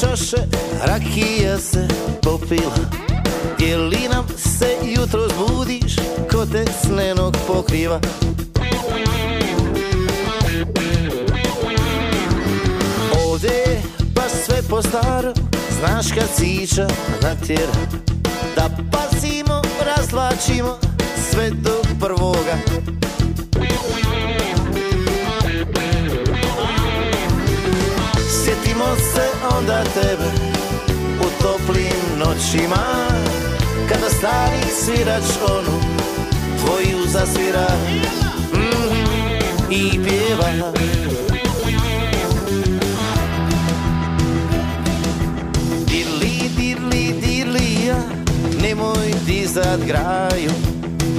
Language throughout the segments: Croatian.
čaše, rakija se popila. Je li nam se jutro zbudiš, ko te snenog pokriva? Ovdje je baš sve po starom, znaš kad sića natjera? Da pazimo, razvlačimo sve do prvoga onda tebe u toplim noćima. Kada stari svirač onu tvoju zasvira. Mhm, i pjeva. Dirli, dirli, dirlija, nemoj dizat graju.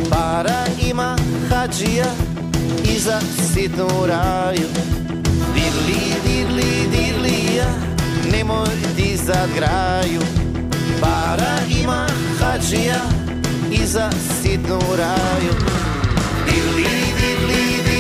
Para ima hađija i za sitnu raju. Dirli, dirli, dirlija, nemoj dizat graju. Para ima hađija i za sitnu raju. Dirli, dirli, dirlija,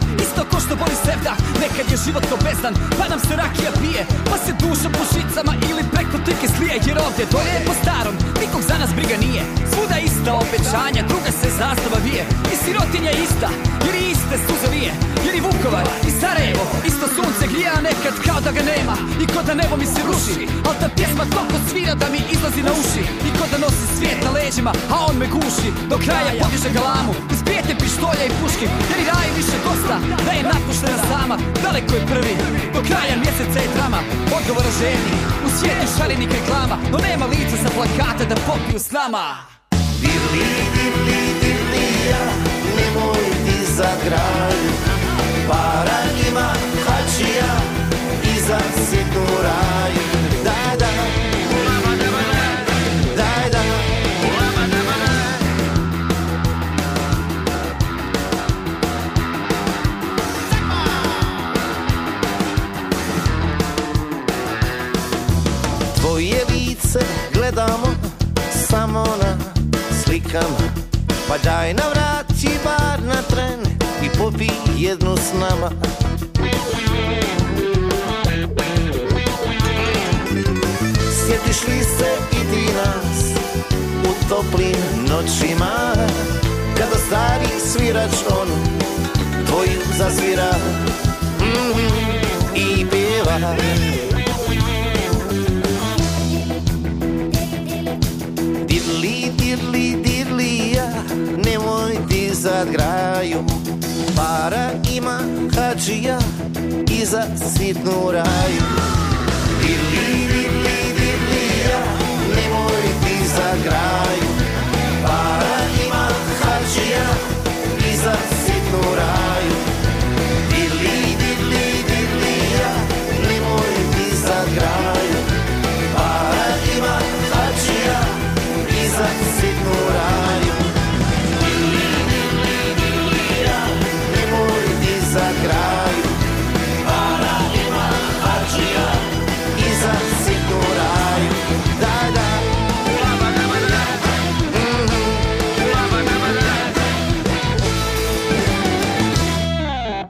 tamburaši, isto ko što boli sevda Nekad je život ko bezdan, pa nam se rakija pije Pa se duša po žicama ili preko tike slije Jer ovdje je po starom, nikog za nas briga nije. Svuda ista obećanja, druga se zastava vije I sirotinja ista, jer i iste suze vije i Vukovar, i Sarajevo, isto sunce grije A nekad kao da ga nema, i ko da nebo mi se ruši. Al ta pjesma toliko svira da mi izlazi na uši. I ko da nosi svijet na leđima, a on me guši. Do kraja podiže galamu, uz prijete pištolja i puški. Jer i raj više dosta, da je napuštena sama. Daleko je prvi, do kraja mjeseca je drama. Odgovora ženi, u svijetu šarenih reklama. No nema lica sa plakata da popiju s nama. Dirli, dirli, dirlija, nemoj dizat graju Para ima hačija i za sitnu raju Daj, daj, daj, daj Tvoje lice gledamo samo na slikama Pa daj navrati bar na tren i popi jednu s nama. Sjetiš li se i ti nas u toplim noćima? Kada stari svirač on tvoju zasvira Mhm, i pjeva. Dirli, dirli, dirlija, nemoj dizat graju para ima hađija i za sitnu raju. Dili, dili, dili, ja, nemoj ti zagraju.